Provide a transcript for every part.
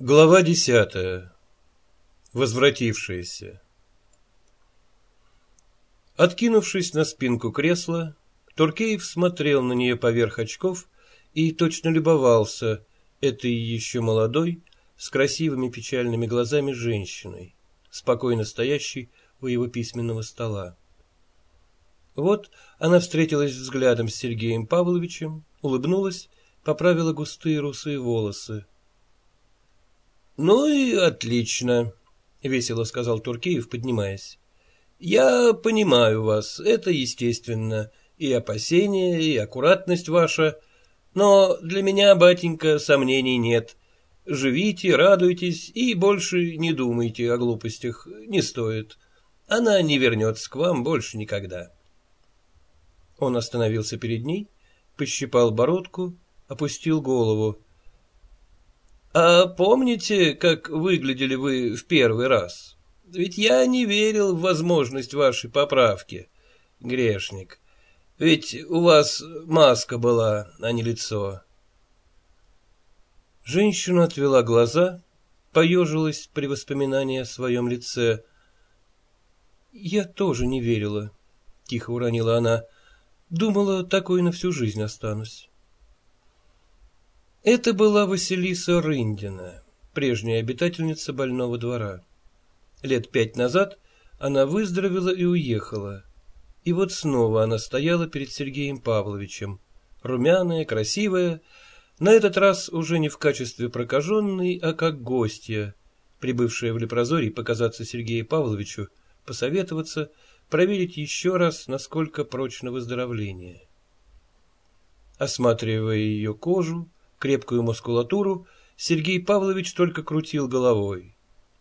Глава десятая. Возвратившиеся. Откинувшись на спинку кресла, Туркеев смотрел на нее поверх очков и точно любовался этой еще молодой, с красивыми печальными глазами женщиной, спокойно стоящей у его письменного стола. Вот она встретилась взглядом с Сергеем Павловичем, улыбнулась, поправила густые русые волосы. — Ну и отлично, — весело сказал Туркеев, поднимаясь. — Я понимаю вас, это естественно, и опасения, и аккуратность ваша, но для меня, батенька, сомнений нет. Живите, радуйтесь и больше не думайте о глупостях, не стоит. Она не вернется к вам больше никогда. Он остановился перед ней, пощипал бородку, опустил голову. — А помните, как выглядели вы в первый раз? Ведь я не верил в возможность вашей поправки, грешник. Ведь у вас маска была, а не лицо. Женщина отвела глаза, поежилась при воспоминании о своем лице. — Я тоже не верила, — тихо уронила она. Думала, такой на всю жизнь останусь. Это была Василиса Рындина, прежняя обитательница больного двора. Лет пять назад она выздоровела и уехала. И вот снова она стояла перед Сергеем Павловичем, румяная, красивая, на этот раз уже не в качестве прокаженной, а как гостья, прибывшая в Лепрозорий показаться Сергею Павловичу, посоветоваться, проверить еще раз, насколько прочно выздоровление. Осматривая ее кожу, крепкую мускулатуру, Сергей Павлович только крутил головой.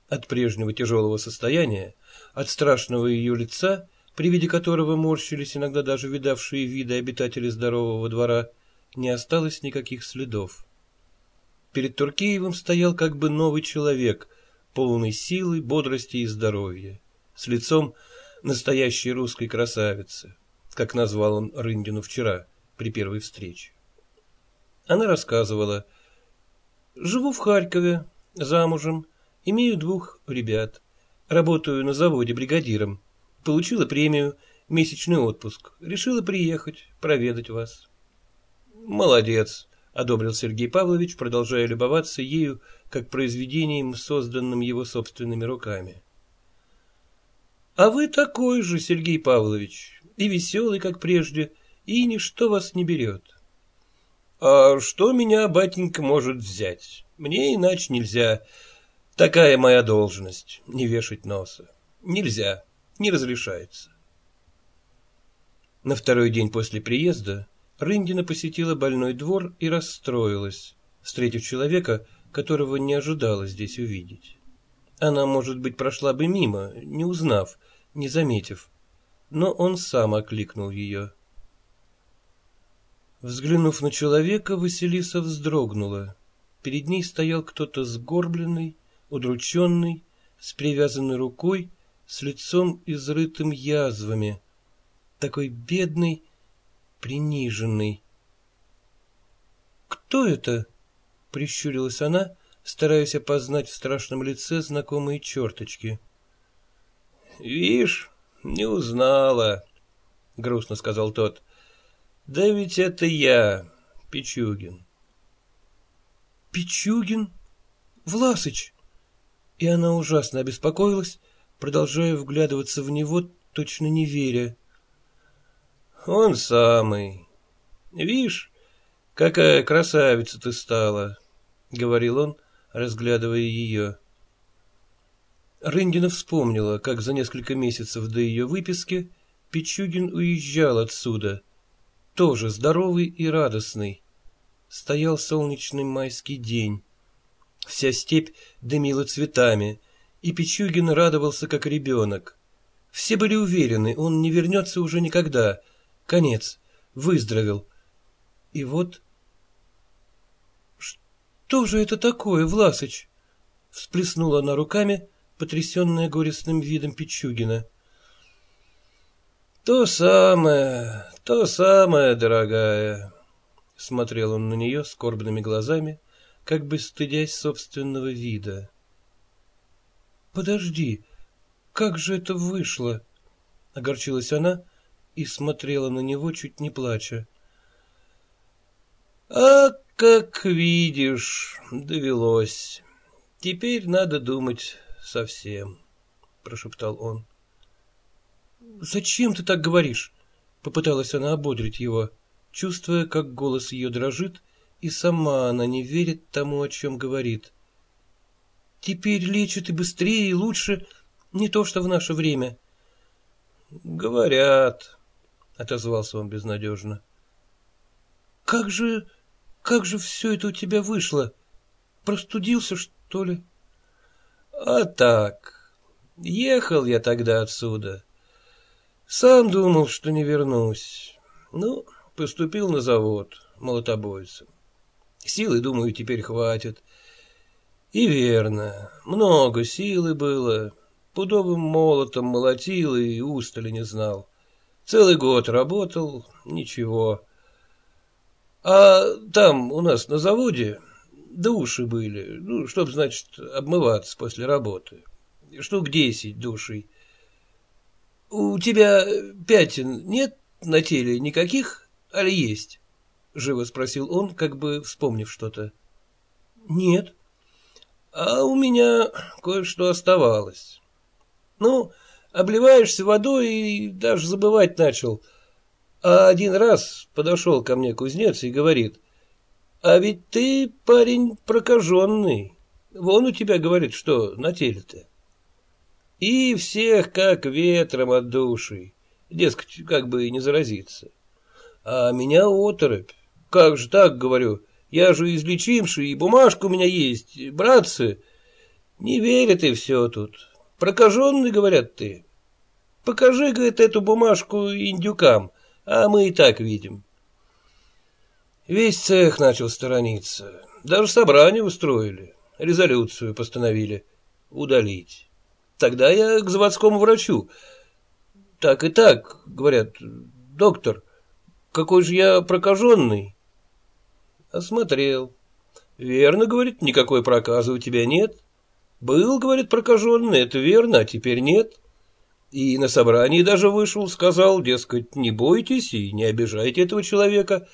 От прежнего тяжелого состояния, от страшного ее лица, при виде которого морщились иногда даже видавшие виды обитатели здорового двора, не осталось никаких следов. Перед Туркеевым стоял как бы новый человек, полный силы, бодрости и здоровья, с лицом, настоящей русской красавицы, как назвал он Рындину вчера при первой встрече. Она рассказывала, «Живу в Харькове, замужем, имею двух ребят, работаю на заводе бригадиром, получила премию, месячный отпуск, решила приехать, проведать вас». «Молодец», — одобрил Сергей Павлович, продолжая любоваться ею, как произведением, созданным его собственными руками. А вы такой же, Сергей Павлович, и веселый, как прежде, и ничто вас не берет. А что меня, батенька, может взять? Мне иначе нельзя. Такая моя должность, не вешать носа. Нельзя, не разрешается. На второй день после приезда Рындина посетила больной двор и расстроилась, встретив человека, которого не ожидала здесь увидеть. Она, может быть, прошла бы мимо, не узнав, не заметив, но он сам окликнул ее. Взглянув на человека, Василиса вздрогнула. Перед ней стоял кто-то сгорбленный, удрученный, с привязанной рукой, с лицом изрытым язвами, такой бедный, приниженный. «Кто это?» — прищурилась она, стараясь опознать в страшном лице знакомые черточки. — Вишь, не узнала, — грустно сказал тот. — Да ведь это я, Пичугин. — Пичугин? Власыч! И она ужасно обеспокоилась, продолжая вглядываться в него, точно не веря. — Он самый. Вишь, какая красавица ты стала, — говорил он, разглядывая ее. Рындина вспомнила, как за несколько месяцев до ее выписки Пичугин уезжал отсюда, тоже здоровый и радостный. Стоял солнечный майский день. Вся степь дымила цветами, и Пичугин радовался, как ребенок. Все были уверены, он не вернется уже никогда. Конец. Выздоровел. И вот что же это такое, Власыч? Всплеснула она руками, потрясенная горестным видом Пичугина. То самое, то самое, дорогая. Смотрел он на нее скорбными глазами, как бы стыдясь собственного вида. «Подожди, как же это вышло?» — огорчилась она и смотрела на него, чуть не плача. «А как видишь, довелось. Теперь надо думать совсем», — прошептал он. «Зачем ты так говоришь?» — попыталась она ободрить его, чувствуя, как голос ее дрожит, и сама она не верит тому, о чем говорит. «Теперь лечат и быстрее, и лучше, не то что в наше время». «Говорят», — отозвался он безнадежно. «Как же, как же все это у тебя вышло? Простудился, что ли?» «А так, ехал я тогда отсюда. Сам думал, что не вернусь. Ну, поступил на завод молотобойцем. Силы, думаю, теперь хватит. И верно, много силы было. Пудовым молотом молотил и устали не знал. Целый год работал, ничего. А там у нас на заводе души были, ну, чтоб, значит, обмываться после работы. Штук десять душей. У тебя пятен нет на теле никаких, али есть? Живо спросил он, как бы вспомнив что-то. Нет. А у меня кое-что оставалось. Ну, обливаешься водой и даже забывать начал. А один раз подошел ко мне кузнец и говорит, а ведь ты парень прокаженный. Вон у тебя, говорит, что на теле-то. И всех как ветром от души. Дескать, как бы и не заразиться. А меня оторопь. Как же так, говорю, я же излечимший, и бумажка у меня есть, братцы. Не верят и все тут. Прокаженный, говорят ты. Покажи, говорит, эту бумажку индюкам, а мы и так видим. Весь цех начал сторониться. Даже собрание устроили, резолюцию постановили удалить. Тогда я к заводскому врачу. Так и так, говорят, доктор, какой же я прокаженный. Осмотрел. Верно, говорит, никакой проказа у тебя нет. Был, говорит, прокаженный, это верно, а теперь нет. И на собрании даже вышел, сказал, дескать, не бойтесь и не обижайте этого человека.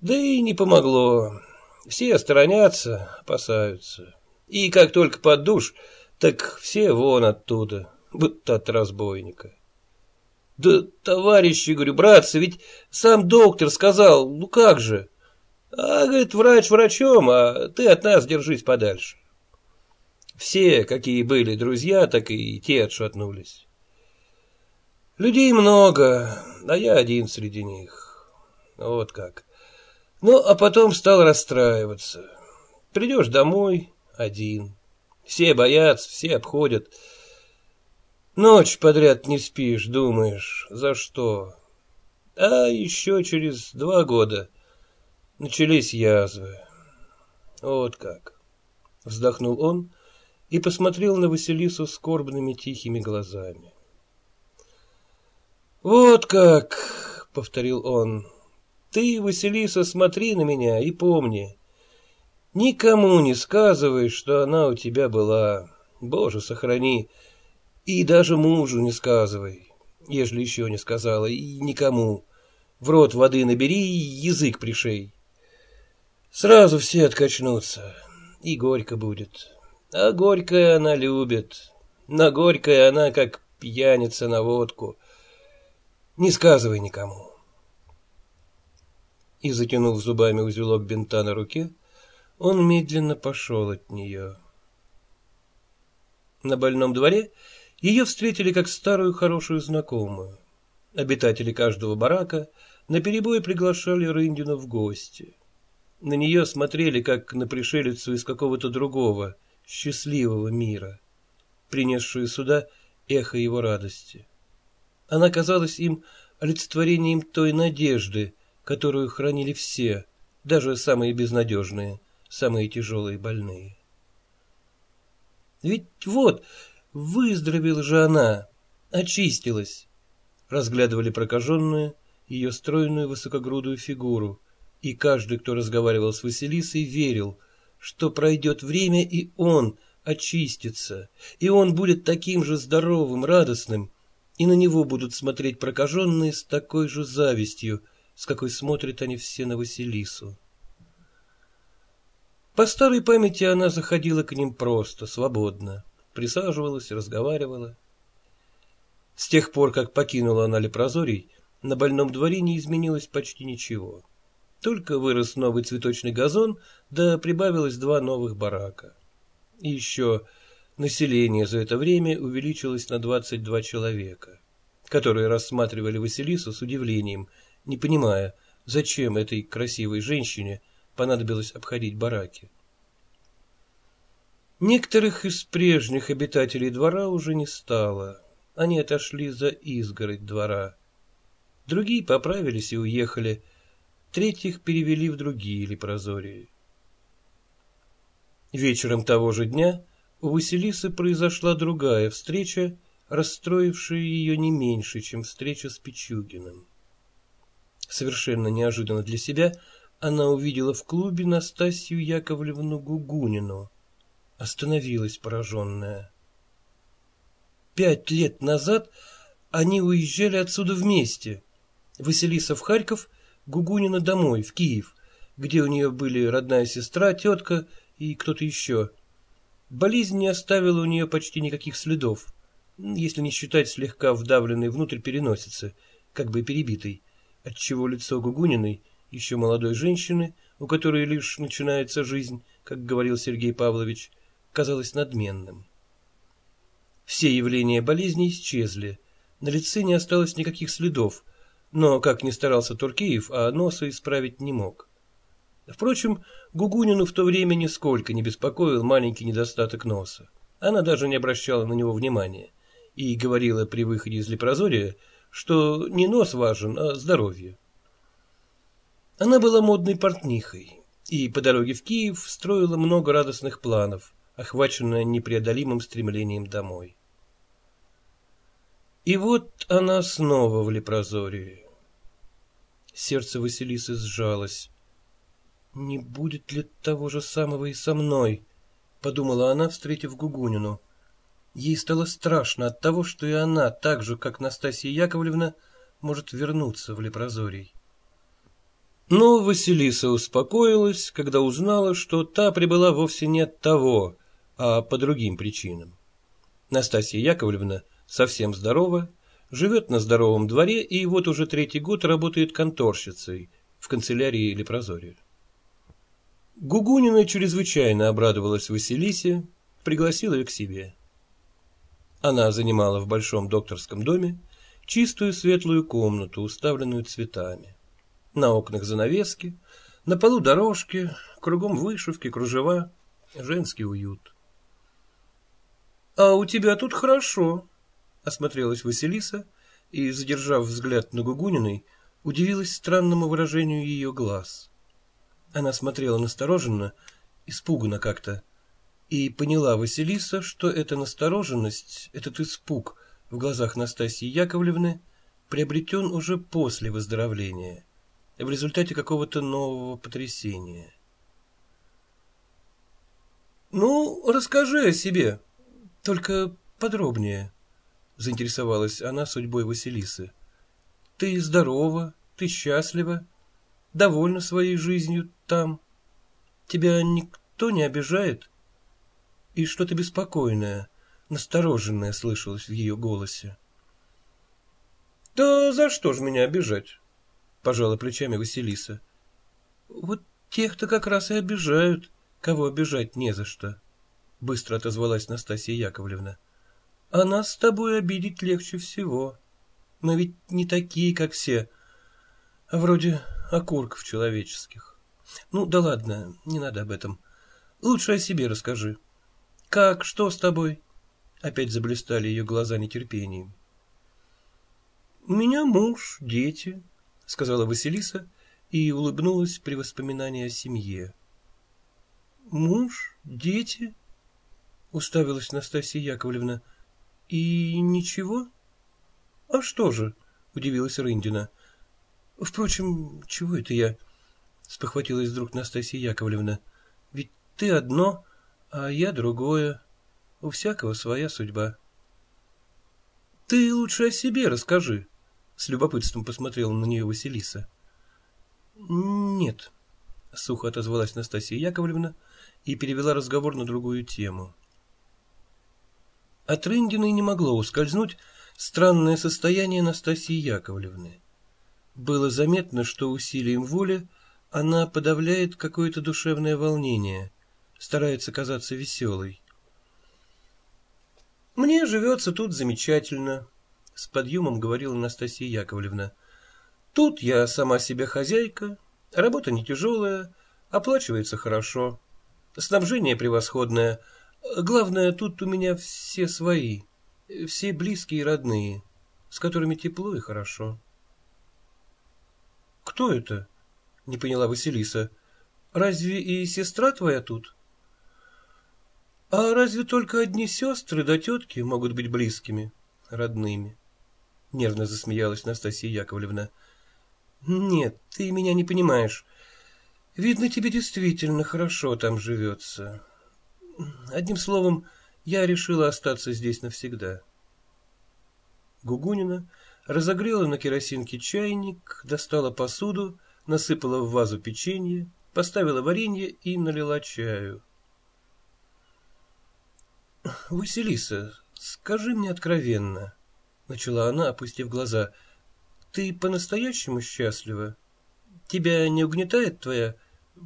Да и не помогло. Все сторонятся, опасаются. И как только под душ, так все вон оттуда, будто от разбойника. Да, товарищи, говорю, братцы, ведь сам доктор сказал, ну как же? А, говорит, врач врачом, а ты от нас держись подальше. Все, какие были друзья, так и те отшатнулись. Людей много, а я один среди них. Вот как. Ну, а потом стал расстраиваться. Придешь домой один. Все боятся, все обходят. Ночь подряд не спишь, думаешь, за что? А еще через два года начались язвы. Вот как. Вздохнул он и посмотрел на Василису скорбными тихими глазами. «Вот как!» — повторил он. «Ты, Василиса, смотри на меня и помни. Никому не сказывай, что она у тебя была. Боже, сохрани. И даже мужу не сказывай, ежели еще не сказала, и никому. В рот воды набери и язык пришей. Сразу все откачнутся, и горько будет». А горькая она любит. На горькое она как пьяница на водку. Не сказывай никому. И, затянув зубами узелок бинта на руке, он медленно пошел от нее. На больном дворе ее встретили как старую хорошую знакомую. Обитатели каждого барака наперебой приглашали Рындину в гости. На нее смотрели, как на пришелицу из какого-то другого, счастливого мира, принесшую сюда эхо его радости. Она казалась им олицетворением той надежды, которую хранили все, даже самые безнадежные, самые тяжелые больные. Ведь вот, выздоровела же она, очистилась. Разглядывали прокаженную, ее стройную высокогрудую фигуру, и каждый, кто разговаривал с Василисой, верил, что пройдет время, и он очистится, и он будет таким же здоровым, радостным, и на него будут смотреть прокаженные с такой же завистью, с какой смотрят они все на Василису. По старой памяти она заходила к ним просто, свободно, присаживалась, разговаривала. С тех пор, как покинула она Лепрозорий, на больном дворе не изменилось почти ничего. Только вырос новый цветочный газон, да прибавилось два новых барака. И еще население за это время увеличилось на 22 человека, которые рассматривали Василису с удивлением, не понимая, зачем этой красивой женщине понадобилось обходить бараки. Некоторых из прежних обитателей двора уже не стало. Они отошли за изгородь двора. Другие поправились и уехали, третьих перевели в другие лепрозории. Вечером того же дня у Василисы произошла другая встреча, расстроившая ее не меньше, чем встреча с Пичугиным. Совершенно неожиданно для себя она увидела в клубе Настасью Яковлевну Гугунину. Остановилась пораженная. Пять лет назад они уезжали отсюда вместе. Василиса в Харьков, Гугунина домой, в Киев, где у нее были родная сестра, тетка и кто-то еще. Болезнь не оставила у нее почти никаких следов, если не считать слегка вдавленной внутрь переносицы, как бы перебитой, отчего лицо Гугуниной, еще молодой женщины, у которой лишь начинается жизнь, как говорил Сергей Павлович, казалось надменным. Все явления болезни исчезли, на лице не осталось никаких следов, но, как ни старался Туркеев, а носа исправить не мог. Впрочем, Гугунину в то время нисколько не беспокоил маленький недостаток носа. Она даже не обращала на него внимания и говорила при выходе из лепрозория, что не нос важен, а здоровье. Она была модной портнихой и по дороге в Киев строила много радостных планов, охваченная непреодолимым стремлением домой. И вот она снова в лепрозории. Сердце Василисы сжалось. «Не будет ли того же самого и со мной?» — подумала она, встретив Гугунину. Ей стало страшно от того, что и она, так же, как Настасья Яковлевна, может вернуться в Лепрозорий. Но Василиса успокоилась, когда узнала, что та прибыла вовсе не от того, а по другим причинам. Настасья Яковлевна совсем здорова, живет на здоровом дворе и вот уже третий год работает конторщицей в канцелярии Лепрозория. Гугунина чрезвычайно обрадовалась Василисе, пригласила ее к себе. Она занимала в большом докторском доме чистую светлую комнату, уставленную цветами. На окнах занавески, на полу дорожки, кругом вышивки, кружева, женский уют. — А у тебя тут хорошо, — осмотрелась Василиса и, задержав взгляд на Гугуниной, удивилась странному выражению ее глаз. Она смотрела настороженно, испуганно как-то, и поняла Василиса, что эта настороженность, этот испуг в глазах Настасьи Яковлевны приобретен уже после выздоровления, в результате какого-то нового потрясения. «Ну, расскажи о себе, только подробнее», — заинтересовалась она судьбой Василисы. «Ты здорова, ты счастлива, довольна своей жизнью там. Тебя никто не обижает? И что-то беспокойное, настороженное слышалось в ее голосе. — Да за что ж меня обижать? — пожала плечами Василиса. — Вот тех-то как раз и обижают, кого обижать не за что, — быстро отозвалась Настасья Яковлевна. — А нас с тобой обидеть легче всего. Мы ведь не такие, как все, а вроде окурков человеческих. Ну, да ладно, не надо об этом. Лучше о себе расскажи. Как, что с тобой? Опять заблистали ее глаза нетерпением. У меня муж, дети, сказала Василиса и улыбнулась при воспоминании о семье. Муж, дети? Уставилась Настасья Яковлевна. И ничего? А что же? Удивилась Рындина. — Впрочем, чего это я? Спохватилась вдруг Настасья Яковлевна. Ведь Ты одно, а я другое. У всякого своя судьба. Ты лучше о себе расскажи, — с любопытством посмотрела на нее Василиса. Нет, — сухо отозвалась Настасья Яковлевна и перевела разговор на другую тему. От Рындиной не могло ускользнуть странное состояние Настасьи Яковлевны. Было заметно, что усилием воли она подавляет какое-то душевное волнение, старается казаться веселой. «Мне живется тут замечательно», — с подъемом говорила Анастасия Яковлевна. «Тут я сама себе хозяйка, работа не тяжелая, оплачивается хорошо, снабжение превосходное. Главное, тут у меня все свои, все близкие и родные, с которыми тепло и хорошо». «Кто это?» — не поняла Василиса. «Разве и сестра твоя тут?» А разве только одни сестры да тетки могут быть близкими, родными? Нервно засмеялась Настасья Яковлевна. Нет, ты меня не понимаешь. Видно, тебе действительно хорошо там живется. Одним словом, я решила остаться здесь навсегда. Гугунина разогрела на керосинке чайник, достала посуду, насыпала в вазу печенье, поставила варенье и налила чаю. — Василиса, скажи мне откровенно, — начала она, опустив глаза, — ты по-настоящему счастлива? Тебя не угнетает твоя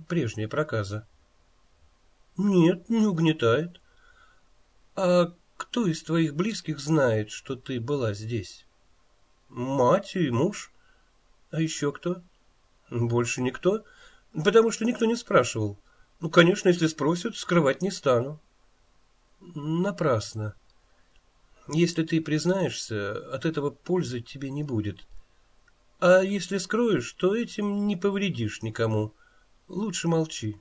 прежняя проказа? — Нет, не угнетает. — А кто из твоих близких знает, что ты была здесь? — Мать и муж. — А еще кто? — Больше никто, потому что никто не спрашивал. Ну, конечно, если спросят, скрывать не стану. — Напрасно. Если ты признаешься, от этого пользы тебе не будет. А если скроешь, то этим не повредишь никому. Лучше молчи.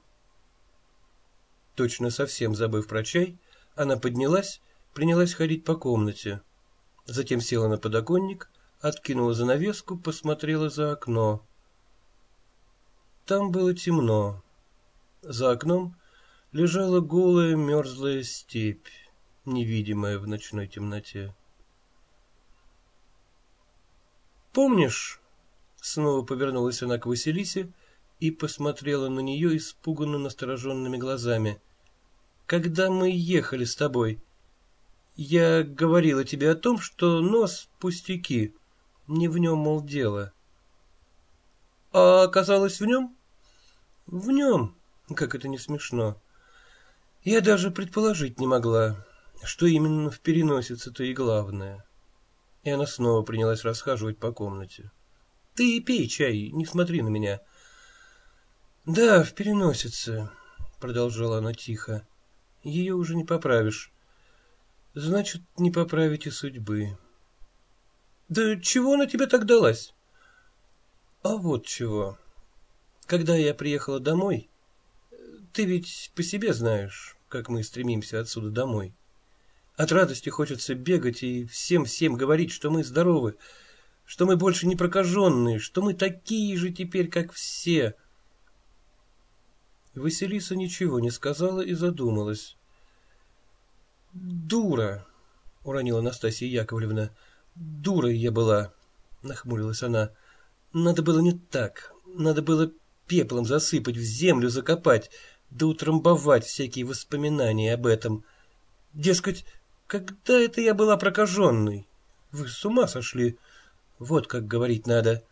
Точно совсем забыв про чай, она поднялась, принялась ходить по комнате. Затем села на подоконник, откинула занавеску, посмотрела за окно. Там было темно. За окном лежала голая мерзлая степь, невидимая в ночной темноте. «Помнишь?» — снова повернулась она к Василисе и посмотрела на нее испуганно настороженными глазами. «Когда мы ехали с тобой, я говорила тебе о том, что нос — пустяки, не в нем, мол, дело». «А оказалось в нем?» «В нем, как это не смешно». Я даже предположить не могла, что именно в переносице-то и главное. И она снова принялась расхаживать по комнате. — Ты пей чай, не смотри на меня. — Да, в переносице, — продолжала она тихо. — Ее уже не поправишь. Значит, не поправить и судьбы. — Да чего она тебе так далась? — А вот чего. Когда я приехала домой, ты ведь по себе знаешь, как мы стремимся отсюда домой. От радости хочется бегать и всем-всем говорить, что мы здоровы, что мы больше не прокаженные, что мы такие же теперь, как все. Василиса ничего не сказала и задумалась. «Дура!» — уронила Настасья Яковлевна. «Дурой я была!» — нахмурилась она. «Надо было не так. Надо было пеплом засыпать, в землю закопать, да утрамбовать всякие воспоминания об этом. Дескать, когда это я была прокаженной? Вы с ума сошли? Вот как говорить надо.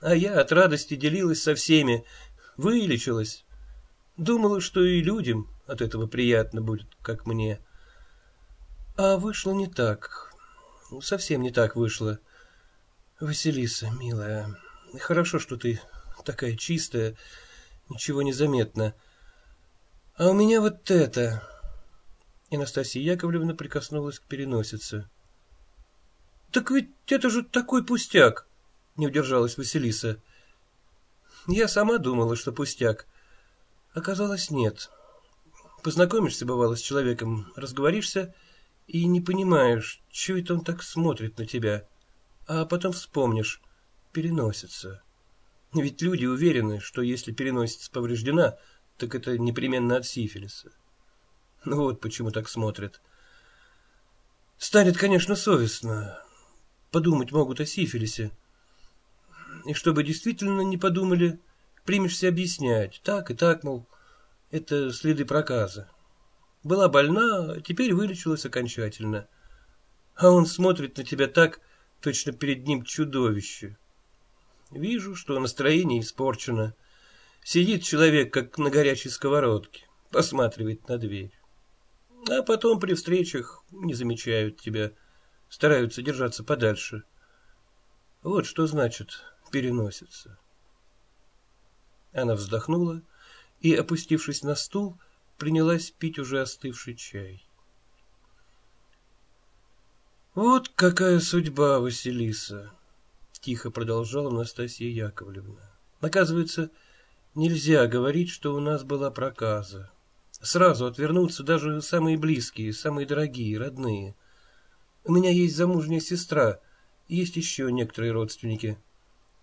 А я от радости делилась со всеми, вылечилась. Думала, что и людям от этого приятно будет, как мне. А вышло не так. Совсем не так вышло. Василиса, милая, хорошо, что ты такая чистая, ничего не заметно. — а у меня вот это... И Настасья Яковлевна прикоснулась к переносице. — Так ведь это же такой пустяк! — не удержалась Василиса. Я сама думала, что пустяк. Оказалось, нет. Познакомишься, бывало, с человеком, разговоришься и не понимаешь, чего это он так смотрит на тебя. А потом вспомнишь, переносится. Ведь люди уверены, что если переносица повреждена, так это непременно от сифилиса. Ну вот почему так смотрят. Станет, конечно, совестно. Подумать могут о сифилисе. И чтобы действительно не подумали, примешься объяснять. Так и так, мол, это следы проказа. Была больна, теперь вылечилась окончательно. А он смотрит на тебя так, точно перед ним чудовище. Вижу, что настроение испорчено. Сидит человек, как на горячей сковородке, посматривает на дверь. А потом при встречах не замечают тебя, стараются держаться подальше. Вот что значит переносится. Она вздохнула и, опустившись на стул, принялась пить уже остывший чай. Вот какая судьба, Василиса, тихо продолжала Настасья Яковлевна. Оказывается, нельзя говорить, что у нас была проказа. Сразу отвернутся даже самые близкие, самые дорогие, родные. У меня есть замужняя сестра, есть еще некоторые родственники.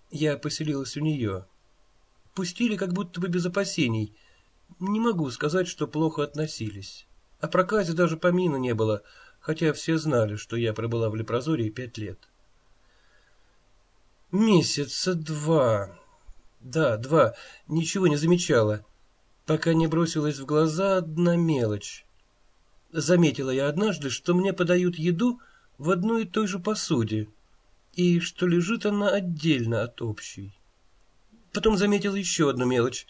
Я поселилась у нее. Пустили как будто бы без опасений. Не могу сказать, что плохо относились. О проказе даже помина не было, хотя все знали, что я пробыла в Лепрозории пять лет. Месяца два. Да, два. Ничего не замечала пока не бросилась в глаза одна мелочь. Заметила я однажды, что мне подают еду в одной и той же посуде, и что лежит она отдельно от общей. Потом заметила еще одну мелочь.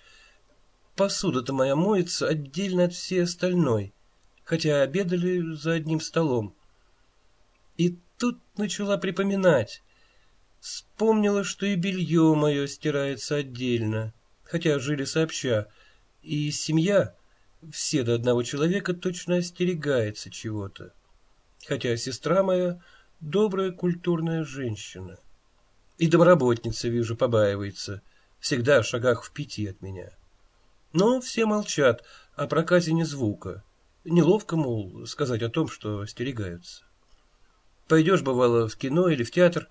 Посуда-то моя моется отдельно от всей остальной, хотя обедали за одним столом. И тут начала припоминать. Вспомнила, что и белье мое стирается отдельно, хотя жили сообща, и семья, все до одного человека, точно остерегается чего-то. Хотя сестра моя добрая культурная женщина. И домработница, вижу, побаивается, всегда в шагах в пяти от меня. Но все молчат, о проказе ни звука. Неловко, мол, сказать о том, что остерегаются. Пойдешь, бывало, в кино или в театр,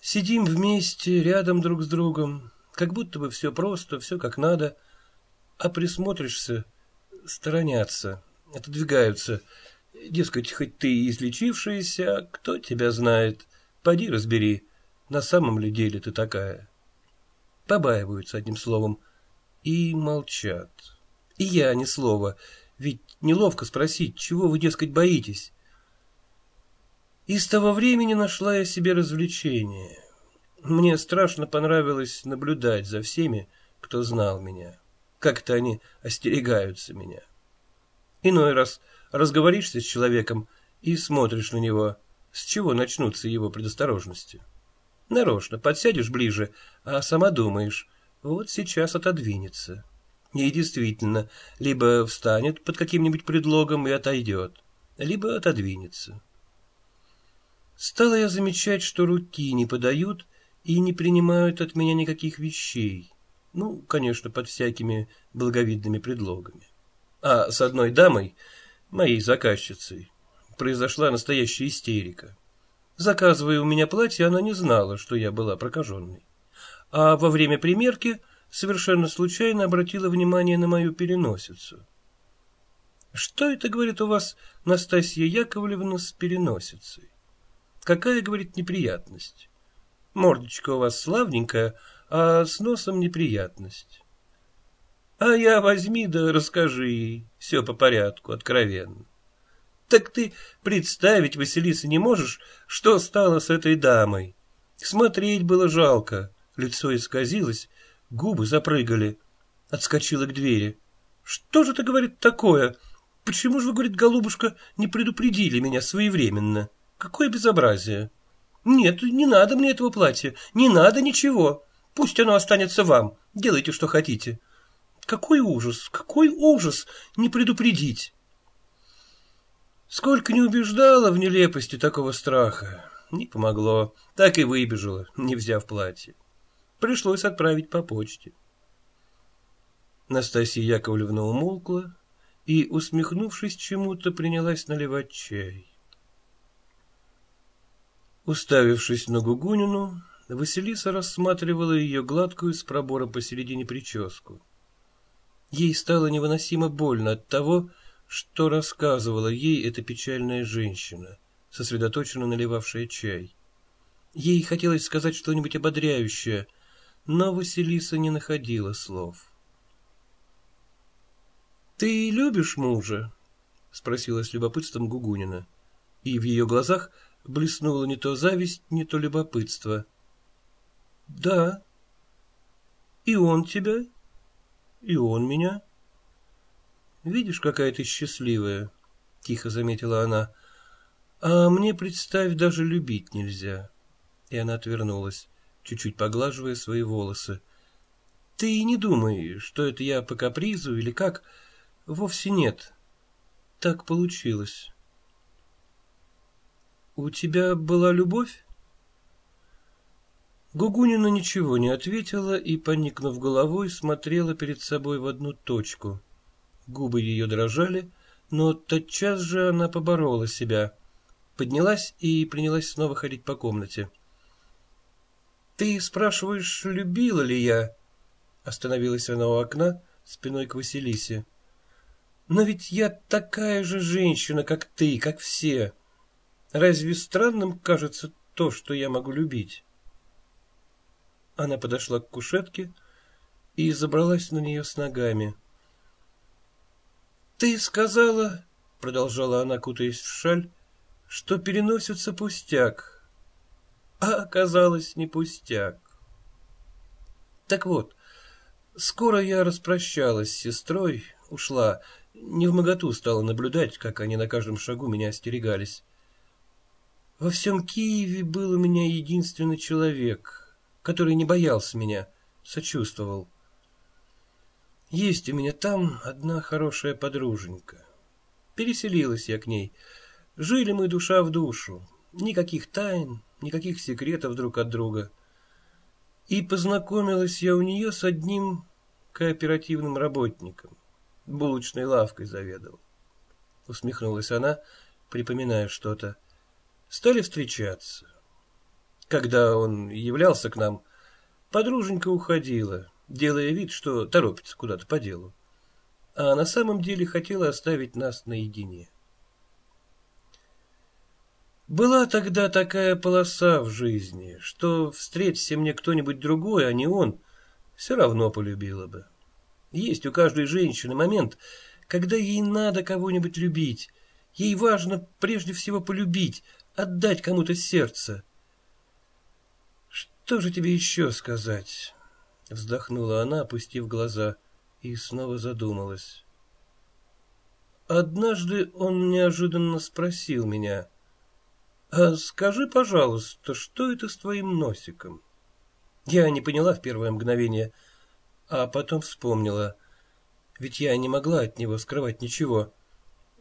сидим вместе, рядом друг с другом, как будто бы все просто, все как надо — а присмотришься, сторонятся, отодвигаются. Дескать, хоть ты излечившаяся, кто тебя знает, поди разбери, на самом ли деле ты такая. Побаиваются одним словом и молчат. И я ни слова, ведь неловко спросить, чего вы, дескать, боитесь. И с того времени нашла я себе развлечение. Мне страшно понравилось наблюдать за всеми, кто знал меня. Как-то они остерегаются меня. Иной раз разговоришься с человеком и смотришь на него, с чего начнутся его предосторожности. Нарочно подсядешь ближе, а сама думаешь, вот сейчас отодвинется. И действительно, либо встанет под каким-нибудь предлогом и отойдет, либо отодвинется. Стала я замечать, что руки не подают и не принимают от меня никаких вещей. Ну, конечно, под всякими благовидными предлогами. А с одной дамой, моей заказчицей, произошла настоящая истерика. Заказывая у меня платье, она не знала, что я была прокаженной. А во время примерки совершенно случайно обратила внимание на мою переносицу. «Что это, — говорит, — у вас, Настасья Яковлевна, с переносицей? Какая, — говорит, — неприятность? Мордочка у вас славненькая, — а с носом неприятность. А я возьми да расскажи ей все по порядку, откровенно. Так ты представить, Василиса, не можешь, что стало с этой дамой? Смотреть было жалко, лицо исказилось, губы запрыгали. Отскочила к двери. Что же ты, говорит, такое? Почему же вы, говорит, голубушка, не предупредили меня своевременно? Какое безобразие! Нет, не надо мне этого платья, не надо ничего. Пусть оно останется вам. Делайте, что хотите. Какой ужас, какой ужас не предупредить. Сколько не убеждала в нелепости такого страха, не помогло. Так и выбежала, не взяв платье. Пришлось отправить по почте. Настасья Яковлевна умолкла и, усмехнувшись чему-то, принялась наливать чай. Уставившись на Гугунину, Василиса рассматривала ее гладкую с пробора посередине прическу. Ей стало невыносимо больно от того, что рассказывала ей эта печальная женщина, сосредоточенно наливавшая чай. Ей хотелось сказать что-нибудь ободряющее, но Василиса не находила слов. «Ты любишь мужа?» — спросила с любопытством Гугунина. И в ее глазах блеснула не то зависть, не то любопытство. «Да». «И он тебя?» «И он меня?» «Видишь, какая ты счастливая», — тихо заметила она. «А мне, представь, даже любить нельзя». И она отвернулась, чуть-чуть поглаживая свои волосы. «Ты не думай, что это я по капризу или как. Вовсе нет. Так получилось». «У тебя была любовь?» Гугунина ничего не ответила и, поникнув головой, смотрела перед собой в одну точку. Губы ее дрожали, но тотчас же она поборола себя. Поднялась и принялась снова ходить по комнате. «Ты спрашиваешь, любила ли я?» Остановилась она у окна, спиной к Василисе. «Но ведь я такая же женщина, как ты, как все. Разве странным кажется то, что я могу любить?» Она подошла к кушетке и забралась на нее с ногами. «Ты сказала, — продолжала она, кутаясь в шаль, — что переносится пустяк, а оказалось не пустяк. Так вот, скоро я распрощалась с сестрой, ушла, не в моготу стала наблюдать, как они на каждом шагу меня остерегались. Во всем Киеве был у меня единственный человек — который не боялся меня, сочувствовал. Есть у меня там одна хорошая подруженька. Переселилась я к ней. Жили мы душа в душу. Никаких тайн, никаких секретов друг от друга. И познакомилась я у нее с одним кооперативным работником. Булочной лавкой заведовал. Усмехнулась она, припоминая что-то. Стали встречаться. Когда он являлся к нам, подруженька уходила, делая вид, что торопится куда-то по делу. А на самом деле хотела оставить нас наедине. Была тогда такая полоса в жизни, что встреться мне кто-нибудь другой, а не он, все равно полюбила бы. Есть у каждой женщины момент, когда ей надо кого-нибудь любить. Ей важно прежде всего полюбить, отдать кому-то сердце. Что же тебе еще сказать? Вздохнула она, опустив глаза, и снова задумалась. Однажды он неожиданно спросил меня, «А скажи, пожалуйста, что это с твоим носиком?» Я не поняла в первое мгновение, а потом вспомнила, ведь я не могла от него скрывать ничего.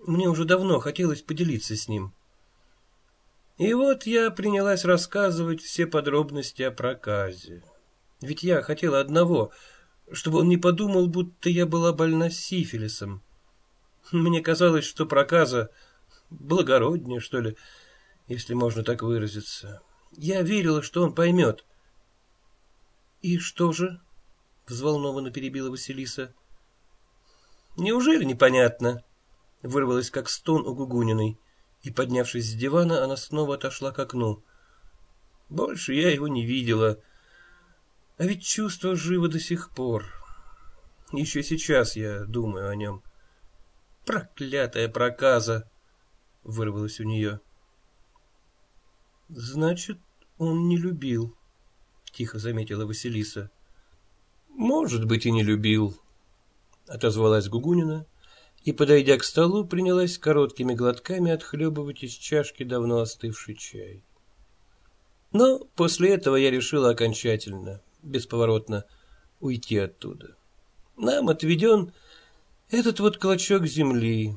Мне уже давно хотелось поделиться с ним. И вот я принялась рассказывать все подробности о проказе. Ведь я хотела одного, чтобы он не подумал, будто я была больна сифилисом. Мне казалось, что проказа благороднее, что ли, если можно так выразиться. Я верила, что он поймет. — И что же? — взволнованно перебила Василиса. — Неужели непонятно? — вырвалось как стон у Гугуниной и, поднявшись с дивана, она снова отошла к окну. Больше я его не видела. А ведь чувство живо до сих пор. Еще сейчас я думаю о нем. Проклятая проказа! Вырвалось у нее. Значит, он не любил, тихо заметила Василиса. Может быть, и не любил, отозвалась Гугунина и, подойдя к столу, принялась короткими глотками отхлебывать из чашки давно остывший чай. Но после этого я решила окончательно, бесповоротно уйти оттуда. Нам отведен этот вот клочок земли,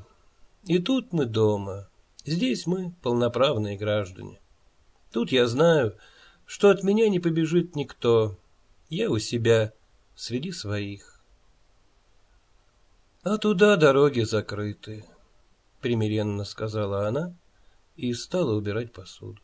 и тут мы дома, здесь мы полноправные граждане. Тут я знаю, что от меня не побежит никто, я у себя, среди своих. А туда дороги закрыты, примиренно сказала она и стала убирать посуду.